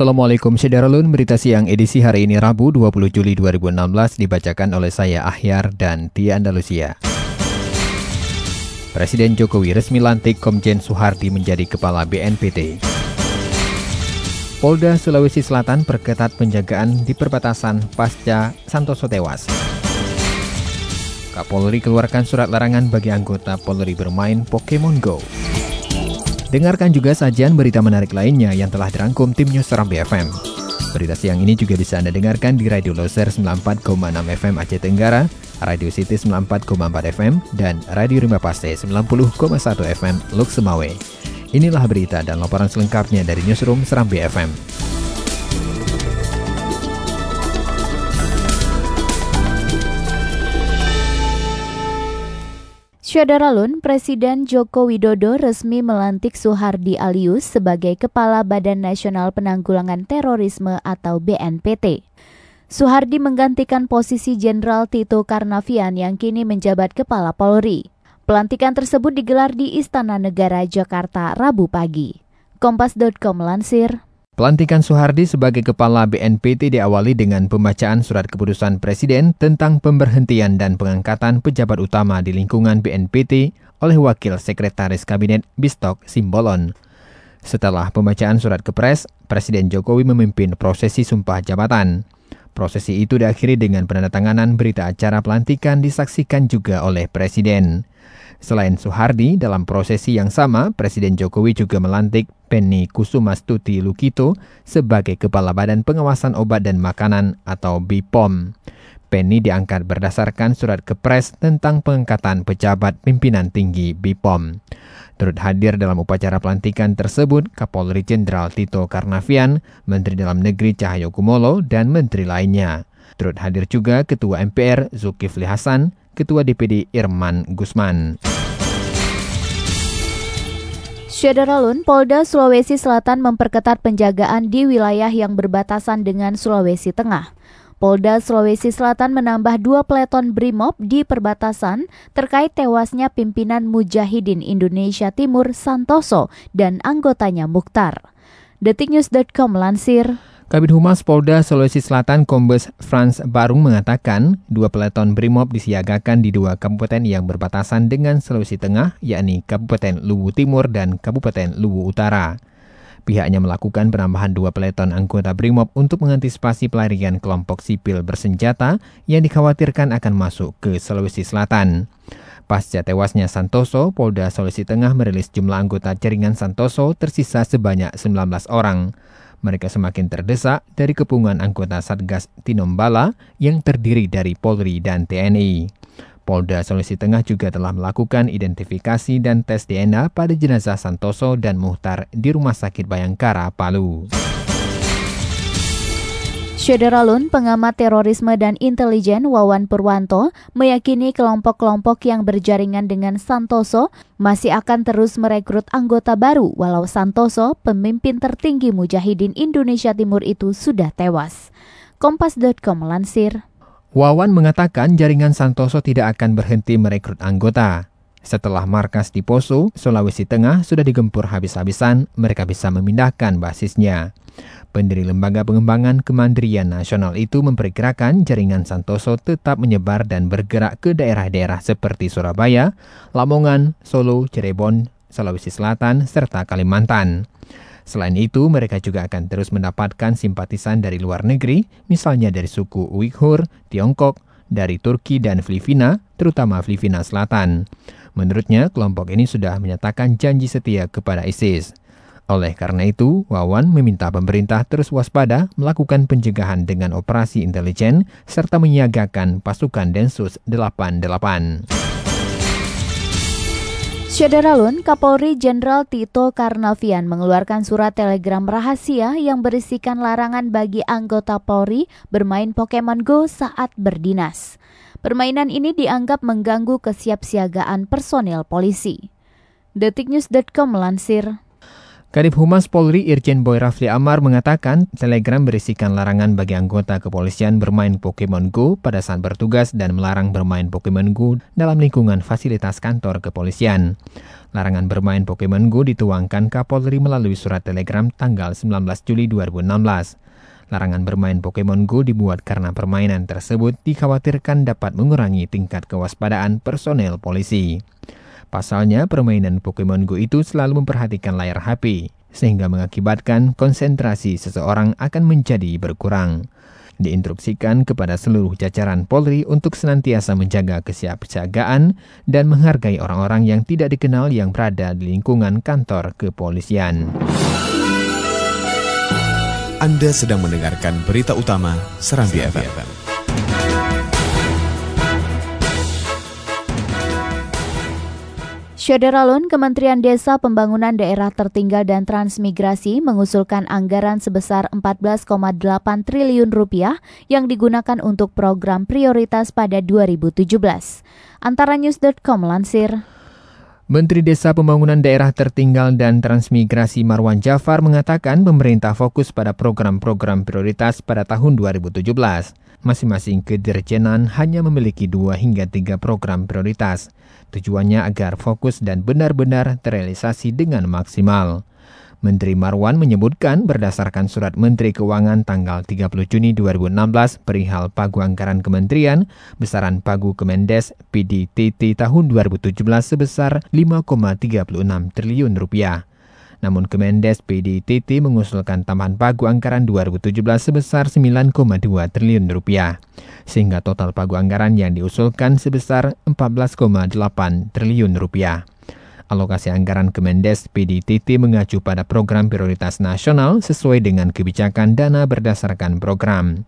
Assalamualaikum Syederalun, berita siang edisi hari ini Rabu 20 Juli 2016 dibacakan oleh saya Ahyar dan Tia Andalusia. Presiden Jokowi resmi lantik Komjen Soehardi menjadi Kepala BNPT. Polda Sulawesi Selatan perketat penjagaan di perbatasan pasca Santoso tewas. Kapolri keluarkan surat larangan bagi anggota Polri bermain Pokemon Go. Dengarkan juga sajian berita menarik lainnya yang telah dirangkum tim News Serambi FM. Berita siang ini juga bisa Anda dengarkan di Radio Loser 94,6 FM Aceh Tenggara, Radio City 94,4 FM, dan Radio Rimba Paste 90,1 FM Luk Semawe. Inilah berita dan laporan selengkapnya dari Newsroom Serambi FM. Syadaralun, Presiden Joko Widodo resmi melantik Suhardi Alius sebagai Kepala Badan Nasional Penanggulangan Terorisme atau BNPT. Suhardi menggantikan posisi Jenderal Tito Karnavian yang kini menjabat Kepala Polri. Pelantikan tersebut digelar di Istana Negara Jakarta Rabu pagi. Kompas.com lansir, Pelantikan Soehardi sebagai Kepala BNPT diawali dengan pembacaan surat keputusan Presiden tentang pemberhentian dan pengangkatan pejabat utama di lingkungan BNPT oleh Wakil Sekretaris Kabinet Bistok Simbolon. Setelah pembacaan surat kepres, Presiden Jokowi memimpin prosesi sumpah jabatan. Prosesi itu diakhiri dengan penandatanganan berita acara pelantikan disaksikan juga oleh Presiden. Selain Soehardi, dalam prosesi yang sama, Presiden Jokowi juga melantik Penny Kusumastuti Lukito sebagai Kepala Badan Pengawasan Obat dan Makanan atau BPOM. Penny diangkat berdasarkan surat kepres tentang pengangkatan pejabat pimpinan tinggi BPOM. Turut hadir dalam upacara pelantikan tersebut Kapolri Jenderal Tito Karnavian, Menteri Dalam Negeri Cahyo Kumolo, dan menteri lainnya. Turut hadir juga Ketua MPR Zulkifli Hasan, Ketua DPD Irman Gusman. Syederalun, Polda Sulawesi Selatan memperketat penjagaan di wilayah yang berbatasan dengan Sulawesi Tengah. Polda Sulawesi Selatan menambah dua peleton BRIMOB di perbatasan terkait tewasnya pimpinan Mujahidin Indonesia Timur Santoso dan anggotanya Mukhtar. Detiknews.com lansir, Kabit Humas Polda Sulawesi Selatan Kombes Franz Barung mengatakan dua peleton BRIMOB disiagakan di dua kabupaten yang berbatasan dengan Sulawesi Tengah, yakni Kabupaten Luwu Timur dan Kabupaten Luwu Utara. Pihaknya melakukan penambahan dua peleton anggota BRIMOB untuk mengantisipasi pelarian kelompok sipil bersenjata yang dikhawatirkan akan masuk ke Sulawesi Selatan. Pasca tewasnya Santoso, Polda Sulawesi Tengah merilis jumlah anggota jaringan Santoso tersisa sebanyak 19 orang mereka semakin terdesak dari kepungan anggota Satgas Tinombala yang terdiri dari Polri dan TNI. Polda Sulawesi Tengah juga telah melakukan identifikasi dan tes DNA pada jenazah Santoso dan Muhtar di Rumah Sakit Bayangkara, Palu. Syederalun, pengamat terorisme dan intelijen Wawan Purwanto, meyakini kelompok-kelompok yang berjaringan dengan Santoso masih akan terus merekrut anggota baru walau Santoso, pemimpin tertinggi Mujahidin Indonesia Timur itu sudah tewas. Kompas.com melansir. Wawan mengatakan jaringan Santoso tidak akan berhenti merekrut anggota. Setelah markas di Poso, Sulawesi Tengah sudah digempur habis-habisan, mereka bisa memindahkan basisnya. Pendiri Lembaga Pengembangan Kemandirian Nasional itu memperkirakan jaringan Santoso tetap menyebar dan bergerak ke daerah-daerah seperti Surabaya, Lamongan, Solo, Cirebon, Sulawesi Selatan, serta Kalimantan. Selain itu, mereka juga akan terus mendapatkan simpatisan dari luar negeri, misalnya dari suku Uighur, Tiongkok, dari Turki dan Filipina, terutama Filipina Selatan. Menurutnya, kelompok ini sudah menyatakan janji setia kepada ISIS. Oleh karena itu, Wawan meminta pemerintah terus waspada melakukan pencegahan dengan operasi intelijen serta menyiagakan pasukan Densus 88. Syederalun, Kapolri Jenderal Tito Karnavian mengeluarkan surat telegram rahasia yang berisikan larangan bagi anggota Polri bermain Pokemon Go saat berdinas. Permainan ini dianggap mengganggu kesiapsiagaan personil polisi. Detiknews.com melansir, Kadif Humas Polri Irjen Boy Rafli Amar mengatakan telegram berisikan larangan bagi anggota kepolisian bermain Pokemon Go pada saat bertugas dan melarang bermain Pokemon Go dalam lingkungan fasilitas kantor kepolisian. Larangan bermain Pokemon Go dituangkan Kapolri melalui surat telegram tanggal 19 Juli 2016. Larangan bermain Pokemon Go dibuat karena permainan tersebut dikhawatirkan dapat mengurangi tingkat kewaspadaan personel polisi. Pasalnya, permainan Pokemon Go itu selalu memperhatikan layar HP, sehingga mengakibatkan konsentrasi seseorang akan menjadi berkurang. Diinstruksikan kepada seluruh jajaran Polri untuk senantiasa menjaga kesiapsiagaan dan menghargai orang-orang yang tidak dikenal yang berada di lingkungan kantor kepolisian. Anda sedang mendengarkan berita utama Serambi FM. Syederalun, Kementerian Desa Pembangunan Daerah Tertinggal dan Transmigrasi mengusulkan anggaran sebesar 14,8 triliun rupiah yang digunakan untuk program prioritas pada 2017. Antara News.com lansir. Menteri Desa Pembangunan Daerah Tertinggal dan Transmigrasi Marwan Jafar mengatakan pemerintah fokus pada program-program prioritas pada tahun 2017. Masing-masing kedirjenan hanya memiliki dua hingga tiga program prioritas. Tujuannya agar fokus dan benar-benar terrealisasi dengan maksimal. Menteri Marwan menyebutkan berdasarkan surat Menteri Keuangan tanggal 30 Juni 2016 perihal pagu anggaran kementerian, besaran pagu Kemendes PDTT tahun 2017 sebesar 5,36 triliun rupiah. Namun Kemendes PDTT mengusulkan tambahan pagu anggaran 2017 sebesar 9,2 triliun rupiah. Sehingga total pagu anggaran yang diusulkan sebesar 14,8 triliun rupiah. Alokasi anggaran Kemendes PDTT mengacu pada program prioritas nasional sesuai dengan kebijakan dana berdasarkan program.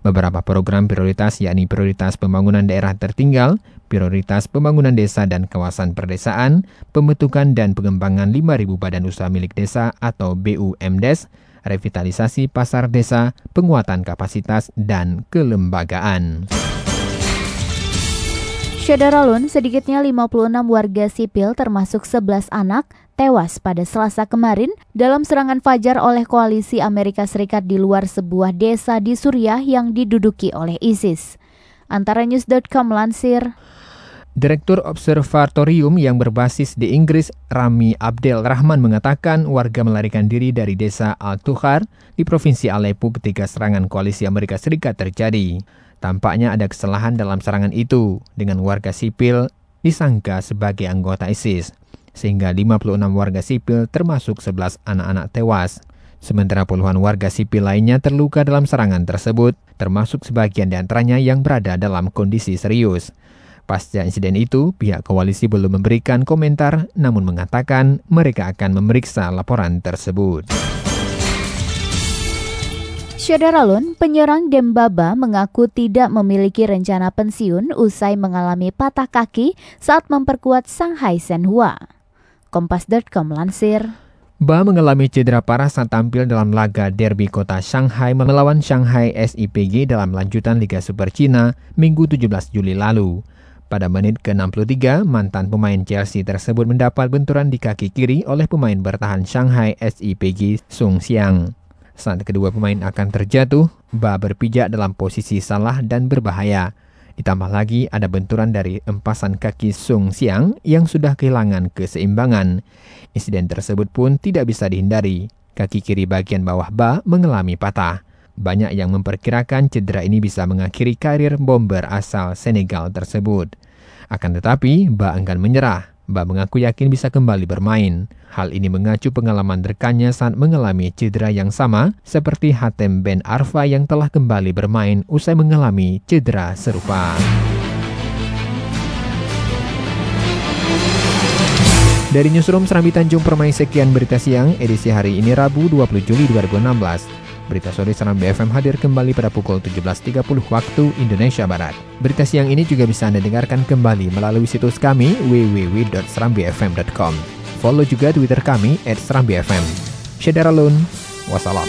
Beberapa program prioritas yakni prioritas pembangunan daerah tertinggal, prioritas pembangunan desa dan kawasan perdesaan, pembentukan dan pengembangan 5.000 badan usaha milik desa atau BUMDes, revitalisasi pasar desa, penguatan kapasitas, dan kelembagaan. Syederalun, sedikitnya 56 warga sipil termasuk 11 anak tewas pada Selasa kemarin dalam serangan fajar oleh koalisi Amerika Serikat di luar sebuah desa di Suriah yang diduduki oleh ISIS. Antara news.com lansir, Direktur Observatorium yang berbasis di Inggris, Rami Abdel Rahman mengatakan warga melarikan diri dari desa Al-Tukhar di Provinsi Aleppo ketika serangan koalisi Amerika Serikat terjadi. Tampaknya ada kesalahan dalam serangan itu dengan warga sipil disangka sebagai anggota ISIS, sehingga 56 warga sipil termasuk 11 anak-anak tewas. Sementara puluhan warga sipil lainnya terluka dalam serangan tersebut, termasuk sebagian di antaranya yang berada dalam kondisi serius. Pasca insiden itu, pihak koalisi belum memberikan komentar, namun mengatakan mereka akan memeriksa laporan tersebut. Syederalun, penyerang Dembaba mengaku tidak memiliki rencana pensiun usai mengalami patah kaki saat memperkuat Shanghai Shenhua. Kompas.com lansir. Ba mengalami cedera parah saat tampil dalam laga derby kota Shanghai melawan Shanghai SIPG dalam lanjutan Liga Super Cina Minggu 17 Juli lalu. Pada menit ke-63, mantan pemain Chelsea tersebut mendapat benturan di kaki kiri oleh pemain bertahan Shanghai SIPG Sung Xiang. Saat kedua pemain akan terjatuh, Ba berpijak dalam posisi salah dan berbahaya. Ditambah lagi ada benturan dari empasan kaki Sung Siang yang sudah kehilangan keseimbangan. Insiden tersebut pun tidak bisa dihindari. Kaki kiri bagian bawah Ba mengalami patah. Banyak yang memperkirakan cedera ini bisa mengakhiri karir bomber asal Senegal tersebut. Akan tetapi, Ba enggan menyerah. Ba mengaku yakin bisa kembali bermain. Hal ini mengacu pengalaman rekannya saat mengalami cedera yang sama seperti Hatem Ben Arfa yang telah kembali bermain usai mengalami cedera serupa. Dari Newsroom Serambi Tanjung Permai sekian berita siang edisi hari ini Rabu 20 Juli 2016. Berita sore Seram BFM hadir kembali pada pukul 17.30 waktu Indonesia Barat. Berita siang ini juga bisa Anda dengarkan kembali melalui situs kami www.serambifm.com. Follow juga Twitter kami at serambifm. Syederalun, wassalam.